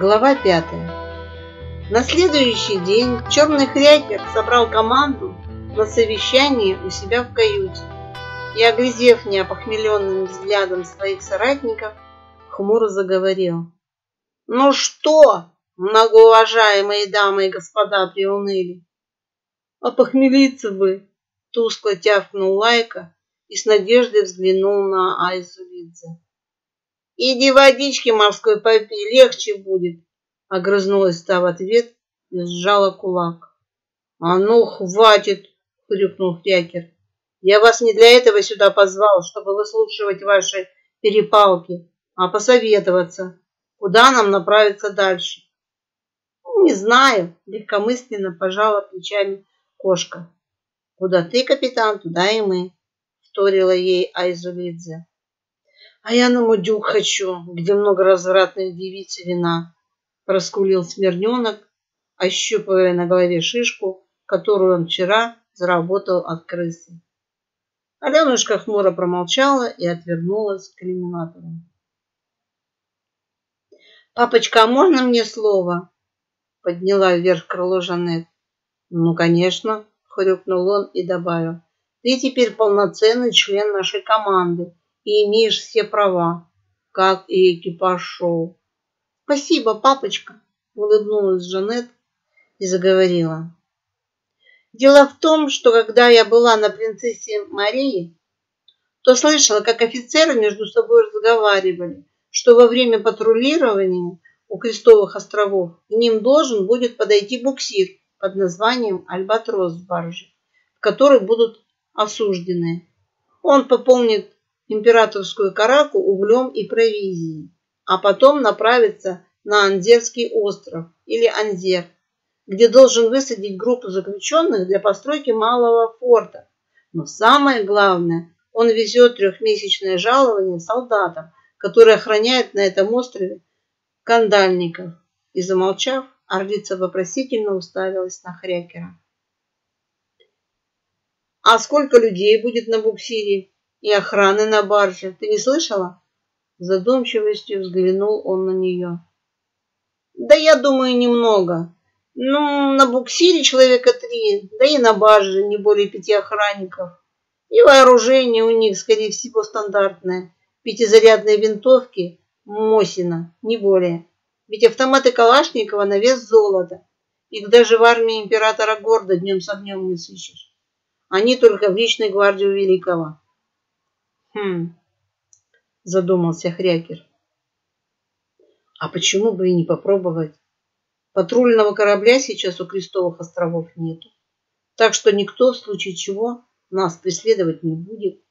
Глава пятая. На следующий день черный хрякер собрал команду на совещании у себя в каюте и, оглядев неопохмеленным взглядом своих соратников, хмуро заговорил. «Ну что, многоуважаемые дамы и господа, приуныли? Опохмелиться бы!» Тускло тявкнул Лайка и с надеждой взглянул на Айзулидзе. Иди водички морской попей, легче будет. Огрызнулась та в ответ и сжала кулак. А ну, хватит, хрюкнул Хрякер. Я вас не для этого сюда позвал, чтобы выслушивать ваши перепалки, а посоветоваться, куда нам направиться дальше. Не знаю, легкомысленно пожала плечами кошка. Куда ты, капитан, туда и мы, вторила ей Айзулидзе. А я на мудюк хочу, где много развратных девиц и вина. Раскулил смирненок, ощупывая на голове шишку, которую он вчера заработал от крысы. Аленушка хмуро промолчала и отвернулась к иллюминатору. «Папочка, а можно мне слово?» Подняла вверх крыло Жанет. «Ну, конечно», — хрюкнул он и добавил. «Ты теперь полноценный член нашей команды и имеешь все права, как и экипаж шоу. Спасибо, папочка, улыбнулась Жанет и заговорила. Дело в том, что когда я была на принцессе Марии, то слышала, как офицеры между собой разговаривали, что во время патрулирования у Крестовых островов к ним должен будет подойти буксир под названием «Альбатрос» в барже, в который будут осужденные. Он пополнит императорскую караку углем и провизией, а потом направиться на Анзерский остров или Анзер, где должен высадить группу заключенных для постройки малого форта. Но самое главное, он везет трехмесячное жалование солдатам, которые охраняют на этом острове кандальников. И замолчав, орлица вопросительно уставилась на Хрякера. «А сколько людей будет на буксире?» И охраны на барже. Ты не слышала? Задумчивостью взглянул он на нее. Да я думаю, немного. Ну, на буксире человека три, да и на барже не более пяти охранников. И вооружение у них, скорее всего, стандартное. Пятизарядные винтовки Мосина, не более. Ведь автоматы Калашникова на вес золота. Их даже в армии императора Горда днем с огнем не сыщешь. Они только в личной гвардии Великого. Хм, задумался Хрякер. А почему бы и не попробовать? Патрульного корабля сейчас у Крестовых островов нету. Так что никто в случае чего нас преследовать не будет.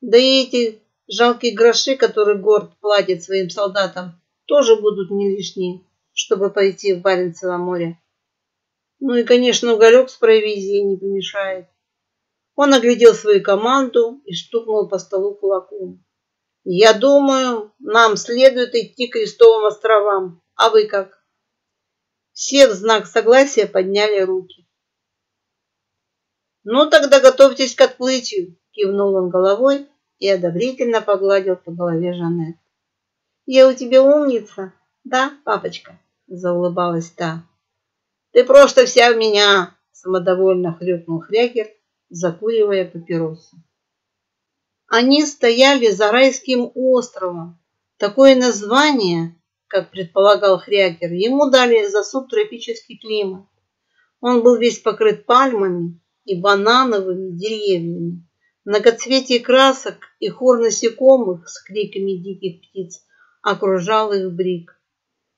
Да и эти жалкие гроши, которые Горд платит своим солдатам, тоже будут не лишние, чтобы пойти в Баренцево море. Ну и, конечно, уголек с провизией не помешает. Он оглядел свою команду и стукнул по столу кулаком. «Я думаю, нам следует идти к Крестовым островам. А вы как?» Все в знак согласия подняли руки. «Ну, тогда готовьтесь к отплытию», – кивнул он головой и одобрительно погладил по голове Жанет. «Я у тебя умница, да, папочка?» – заулыбалась та. «Ты просто вся в меня!» – самодовольно хрюкнул Хрякер – закуривая папиросу. Они стояли за райским островом. Такое название, как предполагал Хрякер, ему дали за субтропический климат. Он был весь покрыт пальмами и банановыми деревьями. Многоцветие красок и хор насекомых с криками диких птиц окружал их брик.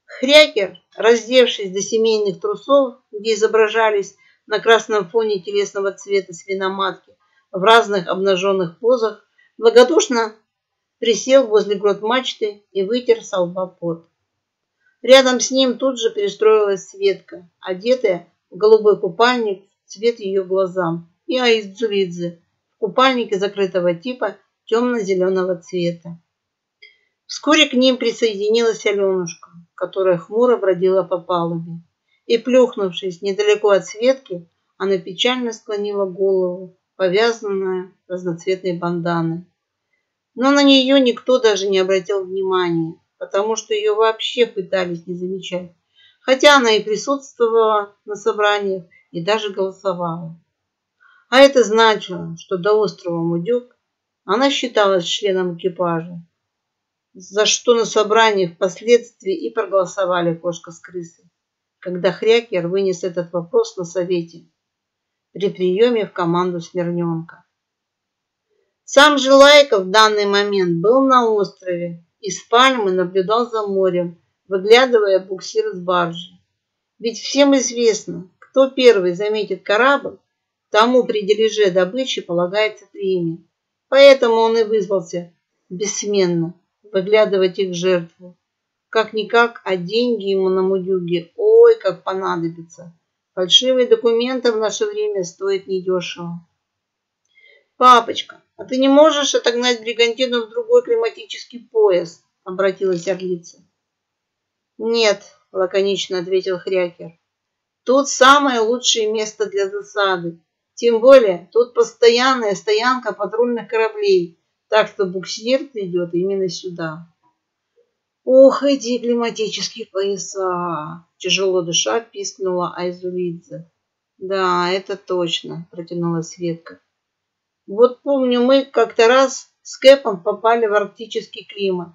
Хрякер, раздевшись до семейных трусов, где изображались на красном фоне телесного цвета свиноматки в разных обнаженных позах, благодушно присел возле грот мачты и вытер с лба пот. Рядом с ним тут же перестроилась Светка, одетая в голубой купальник цвет ее глазам, и Аиздзулидзе в купальнике закрытого типа темно-зеленого цвета. Вскоре к ним присоединилась Аленушка, которая хмуро бродила по палубе и, плюхнувшись недалеко от Светки, она печально склонила голову, повязанная разноцветной банданой. Но на нее никто даже не обратил внимания. потому что ее вообще пытались не замечать, хотя она и присутствовала на собраниях и даже голосовала. А это значило, что до острова Мудюк она считалась членом экипажа, за что на собрании впоследствии и проголосовали кошка с крысой, когда Хрякер вынес этот вопрос на совете при приеме в команду Смирненка. Сам же Лайков в данный момент был на острове и с пальмы наблюдал за морем, выглядывая буксир с баржи. Ведь всем известно, кто первый заметит корабль, тому при дележе добычи полагается премия. Поэтому он и вызвался бессменно выглядывать их жертву. Как-никак, а деньги ему на мудюге, ой, как понадобится. Фальшивые документы в наше время стоят недешево. Папочка, а ты не можешь отогнать бригантину в другой климатический пояс? Обратилась Орлица. Нет, лаконично ответил Хрякер. Тут самое лучшее место для засады. Тем более, тут постоянная стоянка патрульных кораблей, так что буксир придет именно сюда. Ох, эти климатические пояса! Тяжело дыша пискнула Айзулидзе. Да, это точно, протянула Светка. Вот помню, мы как-то раз с Кэпом попали в арктический климат.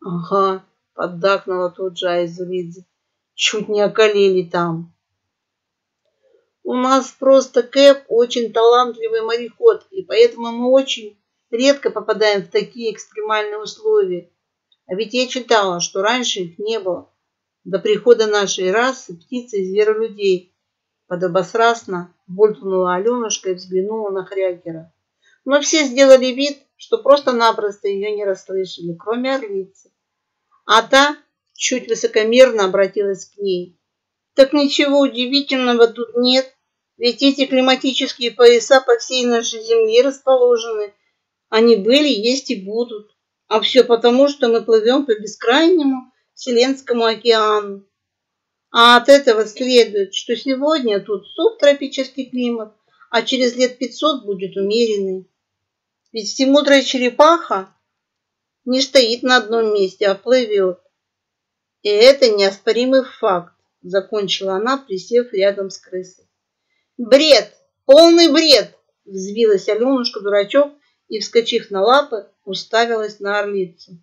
Ага, поддакнула тут же Айзулидзе. Чуть не околели там. У нас просто Кэп очень талантливый мореход, и поэтому мы очень редко попадаем в такие экстремальные условия. А ведь я читала, что раньше их не было. До прихода нашей расы птиц и зверолюдей. Подобострастно булькнула Аленушка и взглянула на Хрякера. Но все сделали вид, что просто-напросто ее не расслышали, кроме орлицы. А та чуть высокомерно обратилась к ней. Так ничего удивительного тут нет, ведь эти климатические пояса по всей нашей земле расположены. Они были, есть и будут. А все потому, что мы плывем по бескрайнему Вселенскому океану. А от этого следует, что сегодня тут субтропический климат, а через лет 500 будет умеренный. Ведь всемудрая черепаха не стоит на одном месте, а плывет. И это неоспоримый факт, закончила она, присев рядом с крысой. Бред! Полный бред! Взвилась Аленушка-дурачок и, вскочив на лапы, уставилась на орлицу.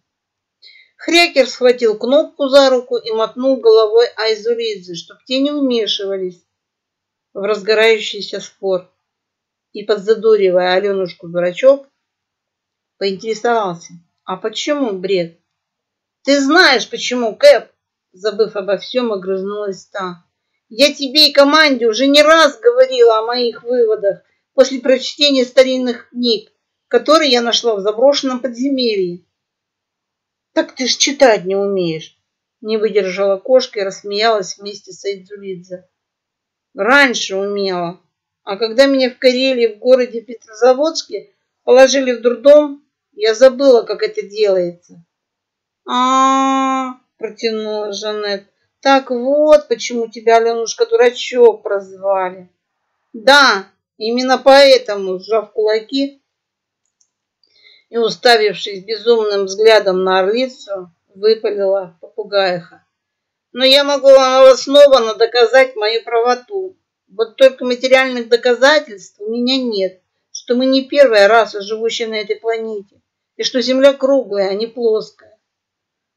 Хрякер схватил кнопку за руку и мотнул головой Айзуридзе, чтоб те не вмешивались в разгорающийся спор. И, подзадоривая Аленушку-дурачок, поинтересовался, а почему бред? Ты знаешь, почему, Кэп? Забыв обо всем, огрызнулась та. Я тебе и команде уже не раз говорила о моих выводах после прочтения старинных книг который я нашла в заброшенном подземелье. Так ты ж читать не умеешь. Не выдержала кошка и рассмеялась вместе с Айдзулидзе. Раньше умела, а когда меня в Карелии в городе Петрозаводске положили в дурдом, я забыла, как это делается. А, -а, -а протянула Жанет. Так вот, почему тебя Аленушка дурачок прозвали. Да, именно поэтому, сжав кулаки, и, уставившись безумным взглядом на орлицу, выпалила попугаиха. Но я могу вам основанно доказать мою правоту. Вот только материальных доказательств у меня нет, что мы не первая раса, живущая на этой планете, и что Земля круглая, а не плоская,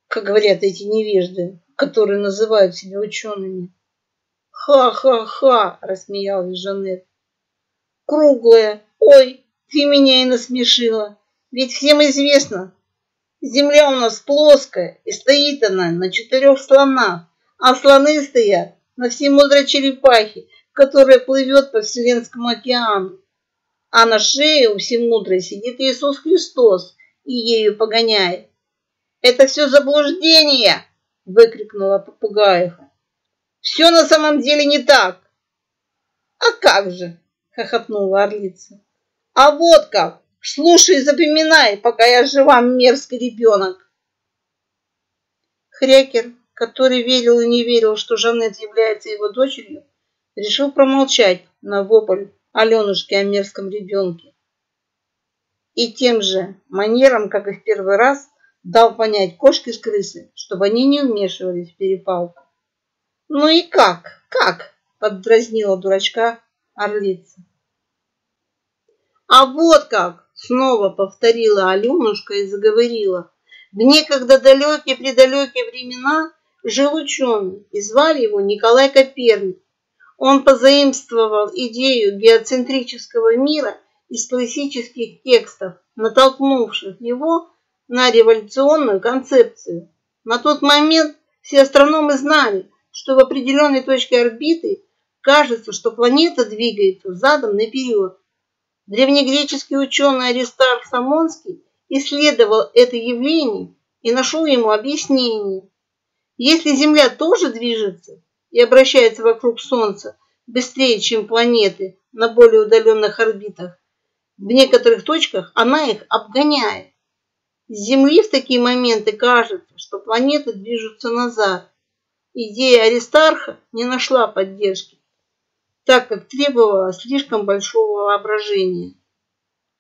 как говорят эти невежды, которые называют себя учеными. «Ха-ха-ха!» – рассмеялась Жанет. «Круглая! Ой, ты меня и насмешила! Ведь всем известно, земля у нас плоская, и стоит она на четырех слонах, а слоны стоят на всемудрой черепахе, которая плывет по Вселенскому океану. А на шее у всемудрой сидит Иисус Христос и ею погоняет. «Это все заблуждение!» – выкрикнула попугаиха. «Все на самом деле не так!» «А как же!» – хохотнула орлица. «А вот как! Слушай и запоминай, пока я жива, мерзкий ребенок. Хрякер, который верил и не верил, что Жанет является его дочерью, решил промолчать на вопль Аленушки о мерзком ребенке. И тем же манером, как и в первый раз, Дал понять кошке с крысой, чтобы они не вмешивались в перепалку. Ну и как? Как? Поддразнила дурачка орлица. А вот как! Снова повторила Аленушка и заговорила. В некогда далекие-предалекие времена жил ученый, и звали его Николай Коперник. Он позаимствовал идею геоцентрического мира из классических текстов, натолкнувших его на революционную концепцию. На тот момент все астрономы знали, что в определенной точке орбиты кажется, что планета двигается задом наперед. Древнегреческий ученый Аристарх Самонский исследовал это явление и нашел ему объяснение. Если Земля тоже движется и обращается вокруг Солнца быстрее, чем планеты на более удаленных орбитах, в некоторых точках она их обгоняет. С Земли в такие моменты кажется, что планеты движутся назад. Идея Аристарха не нашла поддержки, так как требовала слишком большого воображения.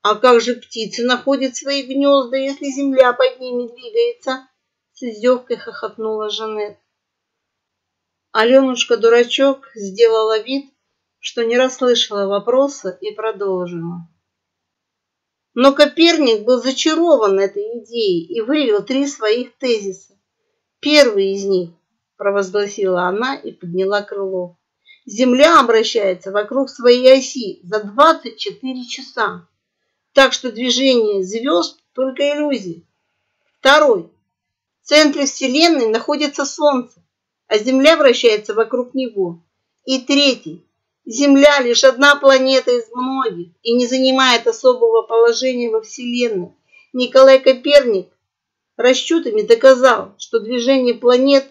А как же птицы находят свои гнезда, если земля под ними двигается? С издевкой хохотнула Жанет. Аленушка-дурачок сделала вид, что не расслышала вопроса и продолжила. Но Коперник был зачарован этой идеей и вывел три своих тезиса. Первый из них, провозгласила она и подняла крыло. Земля обращается вокруг своей оси за 24 часа. Так что движение звезд только иллюзия. Второй. В центре Вселенной находится Солнце, а Земля вращается вокруг него. И третий. Земля лишь одна планета из многих и не занимает особого положения во Вселенной. Николай Коперник расчетами доказал, что движение планет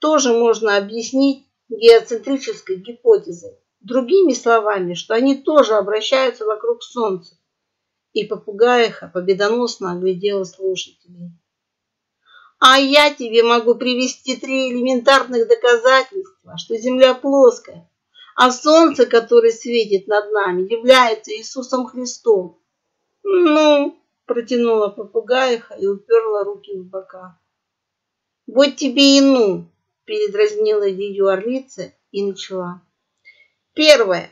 тоже можно объяснить геоцентрической гипотезой. Другими словами, что они тоже обращаются вокруг Солнца. И попугаиха победоносно оглядела слушателей. А я тебе могу привести три элементарных доказательства, что Земля плоская, а солнце, которое светит над нами, является Иисусом Христом. Ну, протянула попугаиха и уперла руки в бока. Вот тебе и ну, передразнила ее орлица и начала. Первое.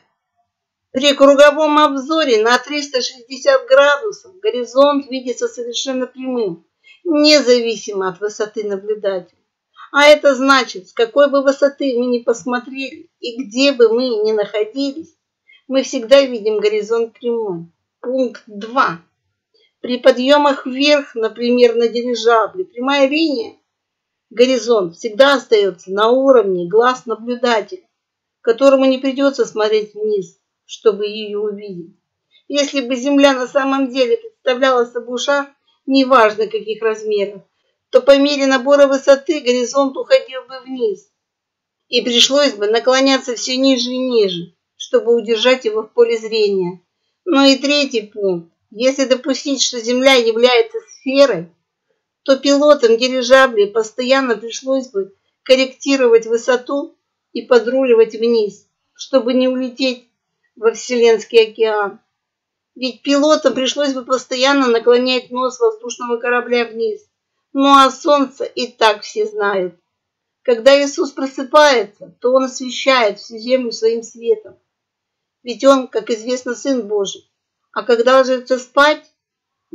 При круговом обзоре на 360 градусов горизонт видится совершенно прямым, независимо от высоты наблюдателя. А это значит, с какой бы высоты мы ни посмотрели и где бы мы ни находились, мы всегда видим горизонт прямой. Пункт 2. При подъемах вверх, например, на дирижабле, прямая линия, горизонт всегда остается на уровне глаз наблюдателя, которому не придется смотреть вниз, чтобы ее увидеть. Если бы Земля на самом деле представляла собой шар, неважно каких размеров, то по мере набора высоты горизонт уходил бы вниз, и пришлось бы наклоняться все ниже и ниже, чтобы удержать его в поле зрения. Ну и третий пункт. Если допустить, что Земля является сферой, то пилотам дирижаблей постоянно пришлось бы корректировать высоту и подруливать вниз, чтобы не улететь во Вселенский океан. Ведь пилотам пришлось бы постоянно наклонять нос воздушного корабля вниз, ну а солнце и так все знают. Когда Иисус просыпается, то Он освещает всю землю своим светом. Ведь Он, как известно, Сын Божий. А когда ложится спать,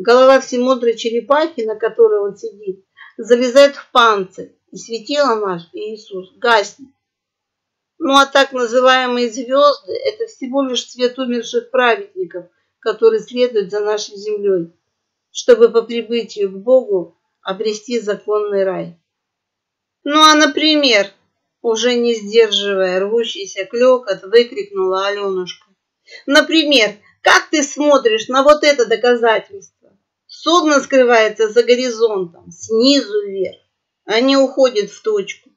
голова всемудрой черепахи, на которой Он сидит, залезает в панцирь, и светило наш Иисус гаснет. Ну а так называемые звезды – это всего лишь свет умерших праведников, которые следуют за нашей землей, чтобы по прибытию к Богу обрести законный рай. Ну а, например, уже не сдерживая рвущийся клекот, выкрикнула Аленушка. Например, как ты смотришь на вот это доказательство? Судно скрывается за горизонтом, снизу вверх, не уходит в точку.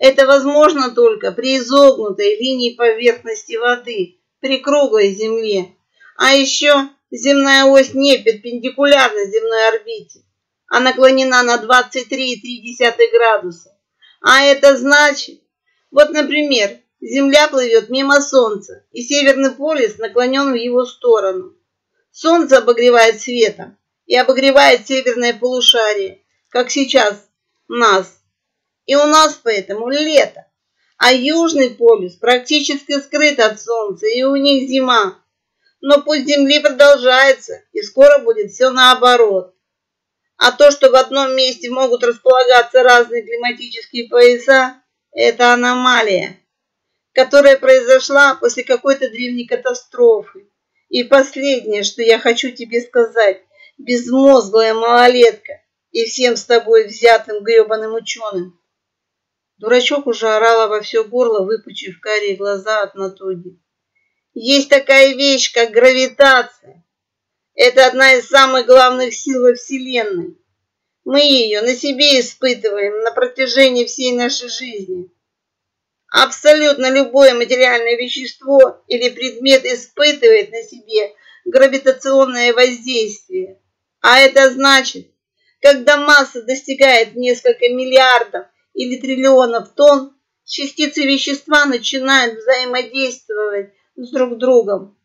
Это возможно только при изогнутой линии поверхности воды, при круглой земле. А еще земная ось не перпендикулярна земной орбите а наклонена на 23,3 градуса. А это значит, вот, например, Земля плывет мимо Солнца, и Северный полюс наклонен в его сторону. Солнце обогревает светом и обогревает северное полушарие, как сейчас нас. И у нас поэтому лето. А Южный полюс практически скрыт от солнца, и у них зима. Но путь Земли продолжается, и скоро будет все наоборот. А то, что в одном месте могут располагаться разные климатические пояса, это аномалия, которая произошла после какой-то древней катастрофы. И последнее, что я хочу тебе сказать, безмозглая малолетка и всем с тобой взятым гребаным ученым. Дурачок уже орала во все горло, выпучив карие глаза от натуги. Есть такая вещь, как гравитация. Это одна из самых главных сил во Вселенной. Мы ее на себе испытываем на протяжении всей нашей жизни. Абсолютно любое материальное вещество или предмет испытывает на себе гравитационное воздействие. А это значит, когда масса достигает несколько миллиардов или триллионов тонн, частицы вещества начинают взаимодействовать с друг другом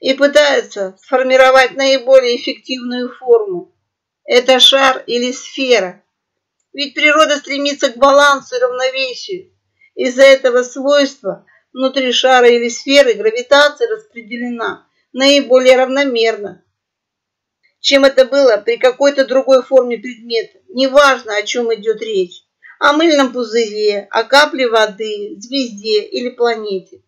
и пытаются сформировать наиболее эффективную форму. Это шар или сфера. Ведь природа стремится к балансу и равновесию. Из-за этого свойства внутри шара или сферы гравитация распределена наиболее равномерно, чем это было при какой-то другой форме предмета. Неважно, о чем идет речь. О мыльном пузыре, о капле воды, звезде или планете.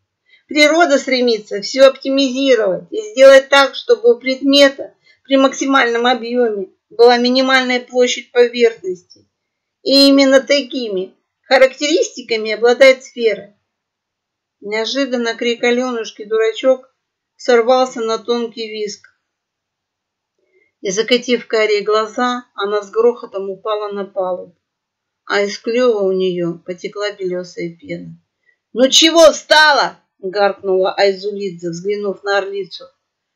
Природа стремится все оптимизировать и сделать так, чтобы у предмета при максимальном объеме была минимальная площадь поверхности. И именно такими характеристиками обладает сфера. Неожиданно крик Аленушки «Дурачок!» сорвался на тонкий виск. И, закатив карие глаза, она с грохотом упала на палубу, а из клюва у нее потекла белесая пена. «Ну чего встала?» гаркнула Айзулидзе, взглянув на орлицу.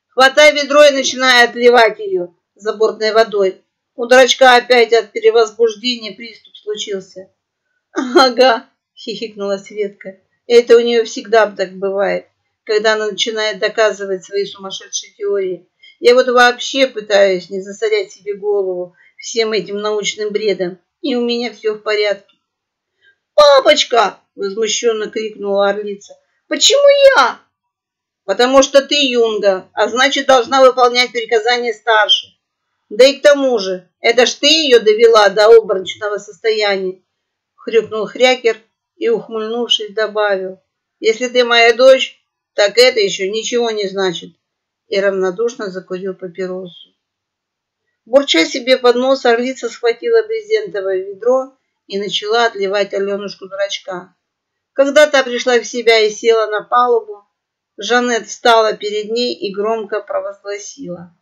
Хватай ведро и начинай отливать ее заборной водой. У дурачка опять от перевозбуждения приступ случился. Ага, хихикнула Светка. Это у нее всегда так бывает, когда она начинает доказывать свои сумасшедшие теории. Я вот вообще пытаюсь не засорять себе голову всем этим научным бредом, и у меня все в порядке. «Папочка!» – возмущенно крикнула орлица. Почему я? Потому что ты юнга, а значит, должна выполнять приказания старших. Да и к тому же, это ж ты ее довела до обморочного состояния. Хрюкнул Хрякер и, ухмыльнувшись, добавил. Если ты моя дочь, так это еще ничего не значит. И равнодушно закурил папиросу. Бурча себе под нос, орлица схватила брезентовое ведро и начала отливать Аленушку дурачка. Когда та пришла в себя и села на палубу, Жанет встала перед ней и громко провозгласила.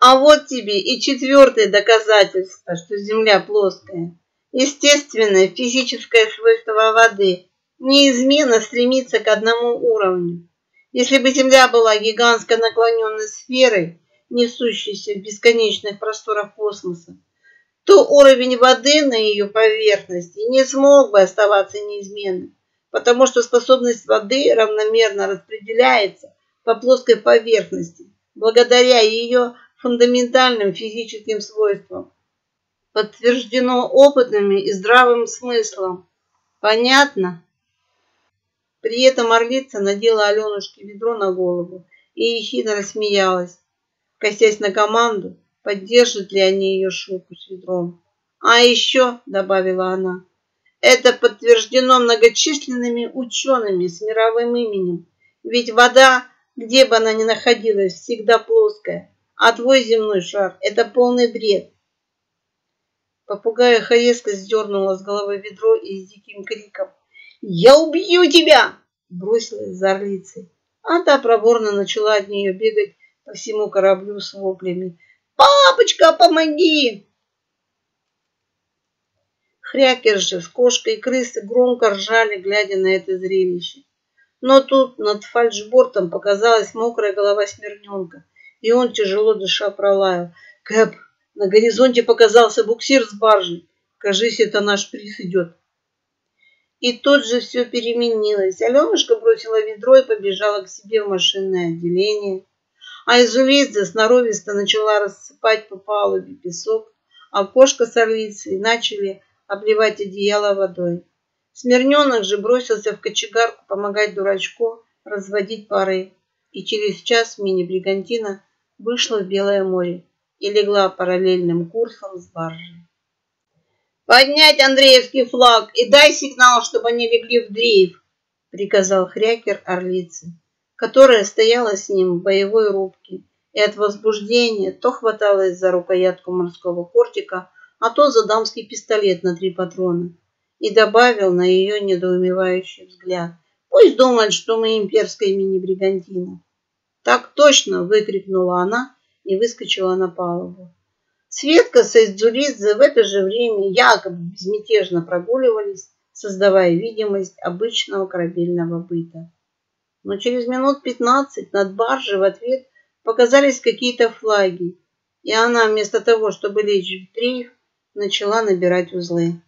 А вот тебе и четвертое доказательство, что Земля плоская. Естественное физическое свойство воды неизменно стремится к одному уровню. Если бы Земля была гигантской наклоненной сферой, несущейся в бесконечных просторах космоса, то уровень воды на ее поверхности не смог бы оставаться неизменным, потому что способность воды равномерно распределяется по плоской поверхности благодаря ее фундаментальным физическим свойствам. Подтверждено опытными и здравым смыслом. Понятно? При этом орлица надела Аленушке ведро на голову и ехидно рассмеялась, косясь на команду, поддержат ли они ее шутку с ведром. А еще, добавила она, это подтверждено многочисленными учеными с мировым именем. Ведь вода, где бы она ни находилась, всегда плоская, а твой земной шар – это полный бред. Попугая резко сдернула с головы ведро и с диким криком «Я убью тебя!» бросилась за орлицей. А та проворно начала от нее бегать по всему кораблю с воплями «Папочка, помоги!» Хрякер же с кошкой и крысы громко ржали, глядя на это зрелище. Но тут над фальшбортом показалась мокрая голова смирненка, и он, тяжело дыша, пролаял. «Кэп, на горизонте показался буксир с баржей. Кажись, это наш приз идет». И тут же все переменилось. Аленушка бросила ведро и побежала к себе в машинное отделение а Изувидзе сноровисто начала рассыпать по палубе песок, а кошка с орлицей начали обливать одеяло водой. Смирненок же бросился в кочегарку помогать дурачку разводить пары, и через час мини-бригантина вышла в Белое море и легла параллельным курсом с баржей. «Поднять Андреевский флаг и дай сигнал, чтобы они легли в дрейф!» приказал Хрякер орлице, которая стояла с ним в боевой рубке и от возбуждения то хваталась за рукоятку морского кортика, а то за дамский пистолет на три патрона и добавил на ее недоумевающий взгляд. Пусть думает, что мы имперская мини-бригантина. Так точно, выкрикнула она и выскочила на палубу. Светка с Эйдзулидзе в это же время якобы безмятежно прогуливались, создавая видимость обычного корабельного быта. Но через минут пятнадцать над баржей в ответ показались какие-то флаги, и она вместо того, чтобы лечь в дрейф, начала набирать узлы.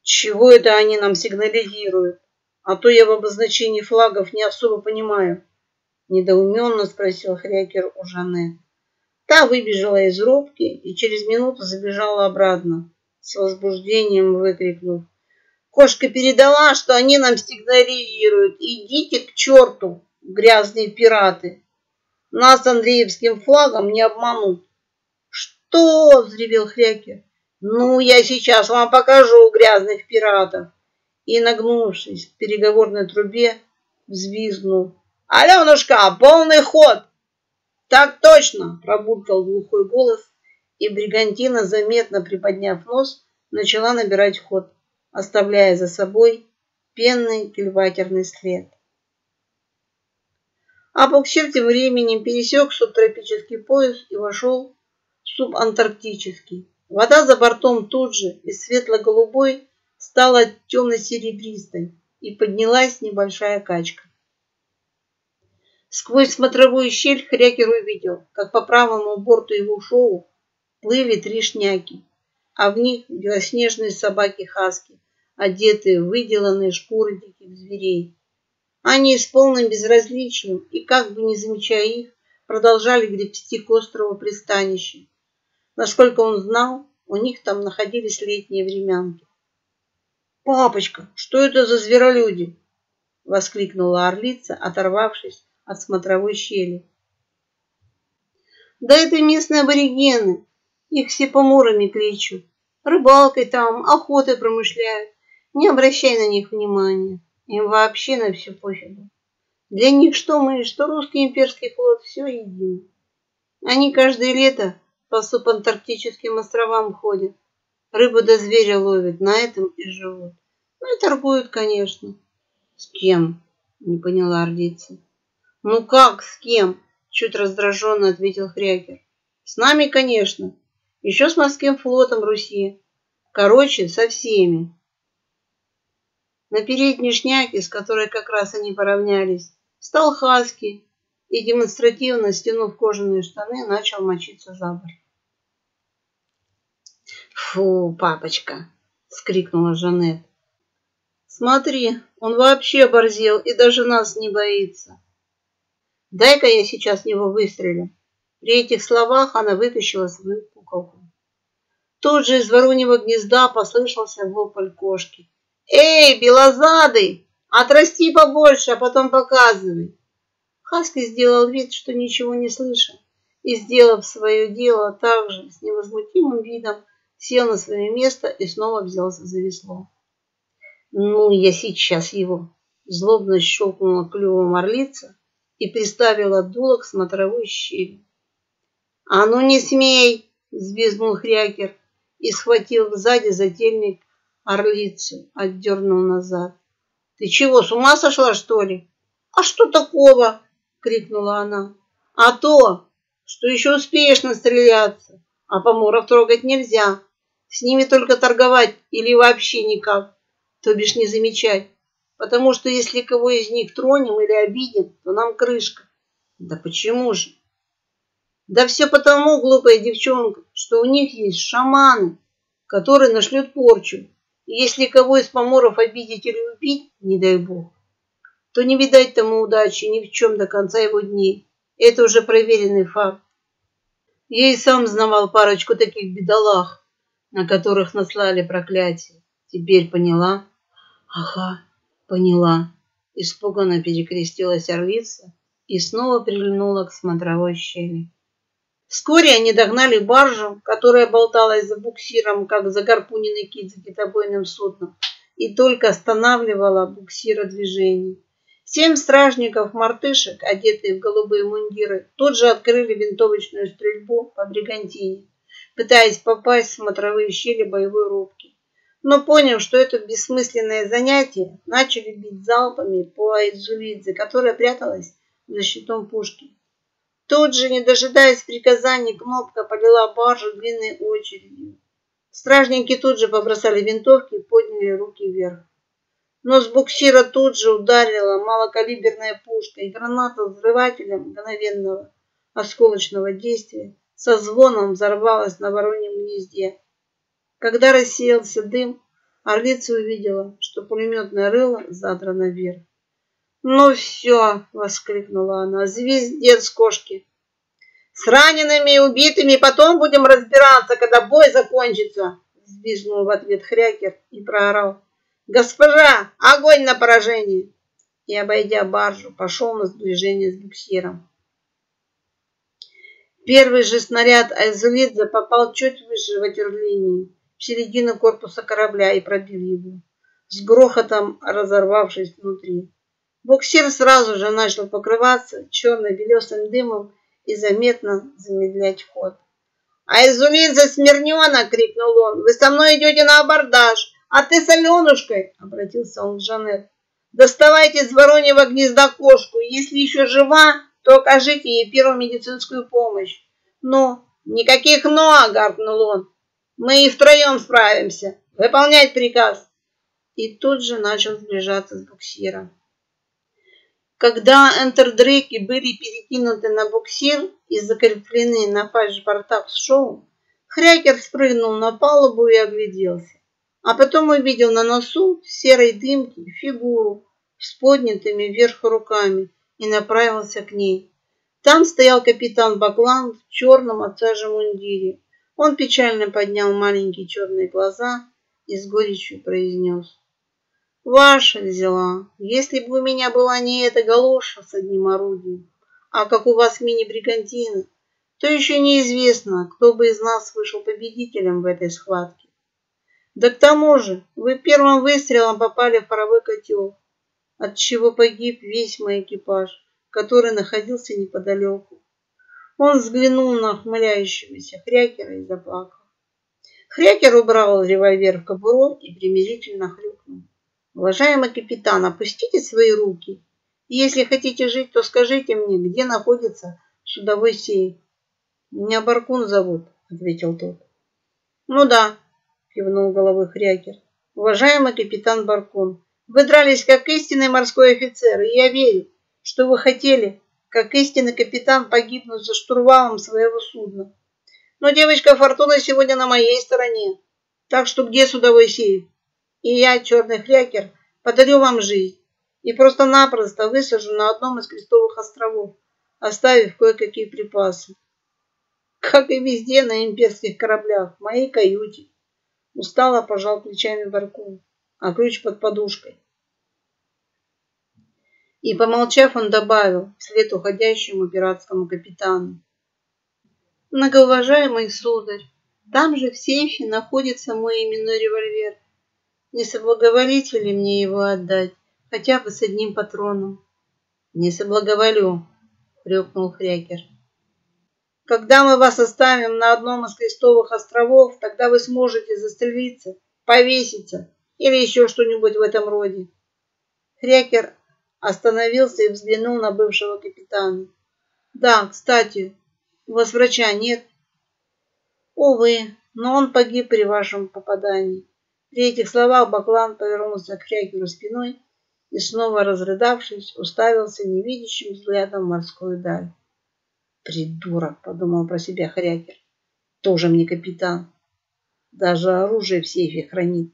Чего это они нам сигнализируют? А то я в обозначении флагов не особо понимаю. Недоуменно спросил Хрякер у Жанет. Та выбежала из рубки и через минуту забежала обратно, с возбуждением выкрикнув. Кошка передала, что они нам сигнализируют. Идите к черту, грязные пираты. Нас Андреевским флагом не обманут. Что? взревел Хрякер. Ну, я сейчас вам покажу грязных пиратов. И, нагнувшись к переговорной трубе, взвизгнул. Аленушка, полный ход! Так точно, пробуркал глухой голос, и бригантина, заметно приподняв нос, начала набирать ход, оставляя за собой пенный кильватерный след. А буксир тем временем пересек субтропический пояс и вошел в субантарктический. Вода за бортом тут же из светло-голубой стала темно-серебристой и поднялась небольшая качка. Сквозь смотровую щель Хрякер увидел, как по правому борту его шоу плыли три шняки, а в них белоснежные собаки-хаски, одетые в выделанные шкуры диких зверей. Они с полным безразличием и, как бы не замечая их, продолжали гребсти к острову пристанища, Насколько он знал, у них там находились летние времянки. «Папочка, что это за зверолюди?» — воскликнула орлица, оторвавшись от смотровой щели. «Да это местные аборигены. Их все поморами кличут. Рыбалкой там, охотой промышляют. Не обращай на них внимания. Им вообще на все пофигу. Для них что мы, что русский имперский флот, все едино. Они каждое лето по субантарктическим островам ходят. Рыбу до зверя ловят, на этом и живут. Ну и торгуют, конечно. С кем? Не поняла ордица. Ну как, с кем? Чуть раздраженно ответил Хрякер. С нами, конечно. Еще с морским флотом Руси. Короче, со всеми. На передней шняке, с которой как раз они поравнялись, встал Хаски и, демонстративно стянув кожаные штаны, начал мочиться за борт. «Фу, папочка!» — скрикнула Жанет. «Смотри, он вообще оборзел и даже нас не боится. Дай-ка я сейчас в него выстрелю». При этих словах она вытащила свою куколку. Тут же из вороньего гнезда послышался вопль кошки. «Эй, белозадый, отрасти побольше, а потом показывай!» Хаски сделал вид, что ничего не слышал, и, сделав свое дело также с невозмутимым видом, сел на свое место и снова взялся за весло. «Ну, я сейчас его!» Злобно щелкнула клювом орлица и приставила дуло к смотровой щели. «А ну не смей!» – взвизгнул Хрякер и схватил сзади зательник орлицу, отдернул назад. «Ты чего, с ума сошла, что ли?» «А что такого?» крикнула она. А то, что еще успеешь настреляться, а поморов трогать нельзя. С ними только торговать или вообще никак, то бишь не замечать. Потому что если кого из них тронем или обидим, то нам крышка. Да почему же? Да все потому, глупая девчонка, что у них есть шаманы, которые нашлют порчу. И если кого из поморов обидеть или убить, не дай бог, то не видать тому удачи ни в чем до конца его дней. Это уже проверенный факт. Я и сам знавал парочку таких бедолах, на которых наслали проклятие. Теперь поняла? Ага, поняла. Испуганно перекрестилась орлица и снова прильнула к смотровой щели. Вскоре они догнали баржу, которая болталась за буксиром, как загарпуненный кит за китобойным судном, и только останавливала буксира движение. Семь стражников-мартышек, одетые в голубые мундиры, тут же открыли винтовочную стрельбу по бригантине, пытаясь попасть в смотровые щели боевой рубки. Но поняв, что это бессмысленное занятие, начали бить залпами по Айзулидзе, которая пряталась за щитом пушки. Тут же, не дожидаясь приказаний, кнопка полила баржу длинной очередью. Стражники тут же побросали винтовки и подняли руки вверх. Но с буксира тут же ударила малокалиберная пушка и граната взрывателем мгновенного осколочного действия со звоном взорвалась на вороньем гнезде. Когда рассеялся дым, орлица увидела, что пулеметное рыло задрано вверх. «Ну все!» — воскликнула она. «Звездец кошки!» «С ранеными и убитыми потом будем разбираться, когда бой закончится!» Взвизгнул в ответ Хрякер и проорал. «Госпожа, огонь на поражение!» И, обойдя баржу, пошел на сближение с буксиром. Первый же снаряд Айзулидзе попал чуть выше ватерлинии, в середину корпуса корабля и пробил его, с грохотом разорвавшись внутри. Буксир сразу же начал покрываться черно-белесым дымом и заметно замедлять ход. «Айзулидзе Смирнена!» — крикнул он. «Вы со мной идете на абордаж!» А ты с Аленушкой, обратился он к Жанет, доставайте из вороньего гнезда кошку. Если еще жива, то окажите ей первую медицинскую помощь. Ну, никаких «но», гаркнул он. Мы и втроем справимся. Выполнять приказ. И тут же начал сближаться с буксиром. Когда энтердреки были перекинуты на буксир и закреплены на фальшбортах шоу, Хрякер спрыгнул на палубу и огляделся а потом увидел на носу серой дымке фигуру с поднятыми вверх руками и направился к ней. Там стоял капитан Баклан в черном отцаже мундире. Он печально поднял маленькие черные глаза и с горечью произнес. «Ваша взяла. Если бы у меня была не эта галоша с одним орудием, а как у вас мини-бригантина, то еще неизвестно, кто бы из нас вышел победителем в этой схватке. Да к тому же вы первым выстрелом попали в паровой котел, от чего погиб весь мой экипаж, который находился неподалеку. Он взглянул на ухмыляющегося Хрякера и заплакал. Хрякер убрал револьвер в кобуру и примирительно хрюкнул. Уважаемый капитан, опустите свои руки. И если хотите жить, то скажите мне, где находится судовой сейф. Меня Баркун зовут, ответил тот. Ну да, кивнул головой Хрякер. Уважаемый капитан Баркун, вы дрались как истинный морской офицер, и я верю, что вы хотели, как истинный капитан, погибнуть за штурвалом своего судна. Но девочка Фортуна сегодня на моей стороне. Так что где судовой сейф? И я, черный хрякер, подарю вам жизнь и просто-напросто высажу на одном из крестовых островов, оставив кое-какие припасы. Как и везде на имперских кораблях, в моей каюте. Устало пожал плечами Баркун, а ключ под подушкой. И, помолчав, он добавил вслед уходящему пиратскому капитану. Многоуважаемый сударь, там же в сейфе находится мой именной револьвер. Не соблаговолите ли мне его отдать, хотя бы с одним патроном? Не соблаговолю, хрюкнул Хрякер. Когда мы вас оставим на одном из крестовых островов, тогда вы сможете застрелиться, повеситься или еще что-нибудь в этом роде. Хрякер остановился и взглянул на бывшего капитана. Да, кстати, у вас врача нет? Увы, но он погиб при вашем попадании. При этих словах Баклан повернулся к Хрякеру спиной и, снова разрыдавшись, уставился невидящим взглядом в морскую даль. Придурок, подумал про себя Хрякер. Тоже мне капитан. Даже оружие в сейфе хранит.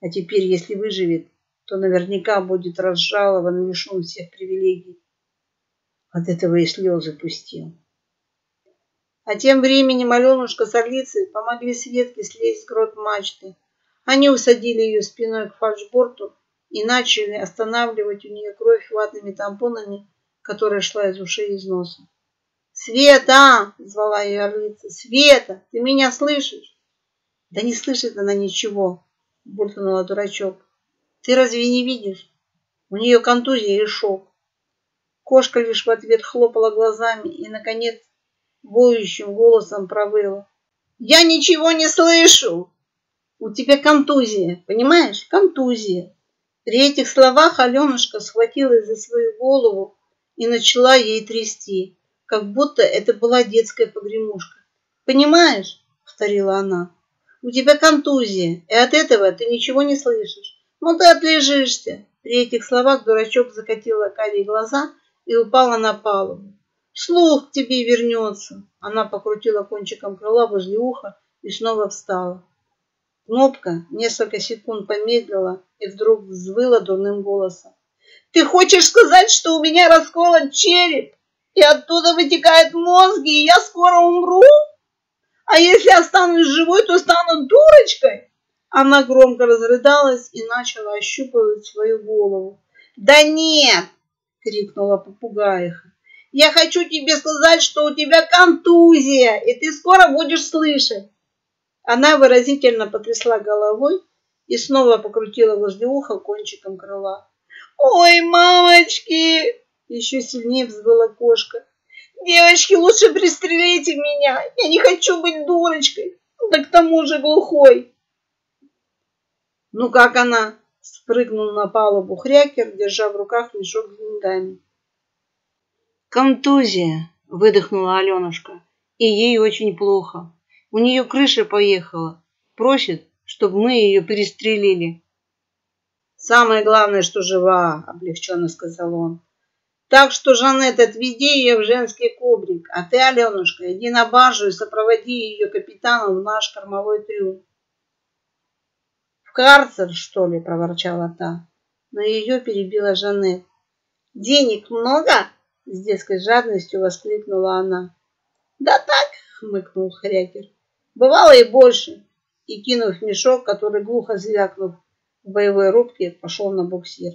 А теперь, если выживет, то наверняка будет разжалован и лишен всех привилегий. От этого и слезы пустил. А тем временем Аленушка с Орлицей помогли Светке слезть с грот мачты. Они усадили ее спиной к фальшборту и начали останавливать у нее кровь ватными тампонами, которая шла из ушей и из носа. «Света!» – звала ее Орлица. «Света, ты меня слышишь?» «Да не слышит она ничего», – буркнула дурачок. «Ты разве не видишь? У нее контузия и шок». Кошка лишь в ответ хлопала глазами и, наконец, воющим голосом провыла. «Я ничего не слышу! У тебя контузия, понимаешь? Контузия!» При этих словах Аленушка схватилась за свою голову и начала ей трясти, как будто это была детская погремушка. «Понимаешь?» — повторила она. «У тебя контузия, и от этого ты ничего не слышишь. Ну ты отлежишься!» При этих словах дурачок закатила карие глаза и упала на палубу. Слух тебе вернется. Она покрутила кончиком крыла возле уха и снова встала. Кнопка несколько секунд помедлила и вдруг взвыла дурным голосом. Ты хочешь сказать, что у меня расколот череп, и оттуда вытекают мозги, и я скоро умру? А если останусь живой, то стану дурочкой? Она громко разрыдалась и начала ощупывать свою голову. Да нет! крикнула попугаиха. Я хочу тебе сказать, что у тебя контузия, и ты скоро будешь слышать. Она выразительно потрясла головой и снова покрутила возле уха кончиком крыла. Ой, мамочки! Еще сильнее взвыла кошка. Девочки, лучше пристрелите меня. Я не хочу быть дурочкой, да к тому же глухой. Ну как она? Спрыгнул на палубу хрякер, держа в руках мешок с деньгами. «Контузия!» – выдохнула Аленушка. «И ей очень плохо. У нее крыша поехала. Просит, чтобы мы ее перестрелили». «Самое главное, что жива», – облегченно сказал он. «Так что, Жанет, отведи ее в женский кубрик, а ты, Аленушка, иди на баржу и сопроводи ее капитаном в наш кормовой трюм». «В карцер, что ли?» – проворчала та. Но ее перебила Жанет. «Денег много?» С детской жадностью воскликнула она. Да так, хмыкнул Хрякер. Бывало и больше. И кинув мешок, который глухо звякнув в боевой рубке, пошел на буксир.